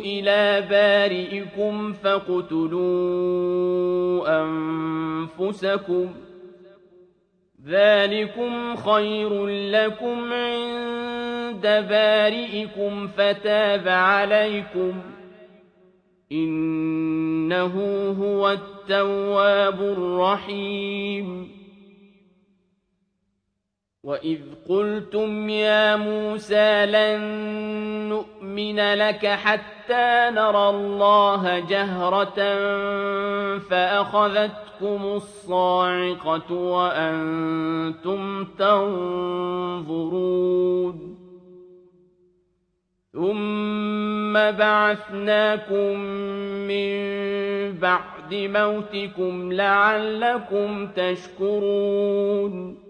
إِلَىٰ بَارِئِكُمْ فَاقْتُلُوا أَنفُسَكُمْ ۖ ذَٰلِكُمْ خَيْرٌ لَّكُمْ عِندَ بَارِئِكُمْ فَتَابَ عَلَيْكُمْ ۖ إِنَّهُ هُوَ التَّوَّابُ الرَّحِيمُ وَإِذْ قُلْتُمْ يَا مُوسَىٰ لَن نُّؤْمِنَ لَكَ حَتَّىٰ نَرَى اللَّهَ جَهْرَةً فَأَخَذَتْكُمُ الصَّاعِقَةُ وَأَنتُمْ تَنظُرُونَ. ثُمَّ بَعَثْنَاكُم مِّن بَعْدِ مَوْتِكُمْ لَعَلَّكُمْ تَشْكُرُونَ.